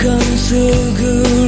come so good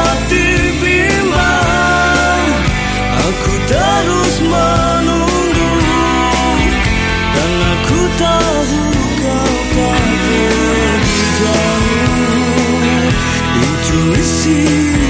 记忆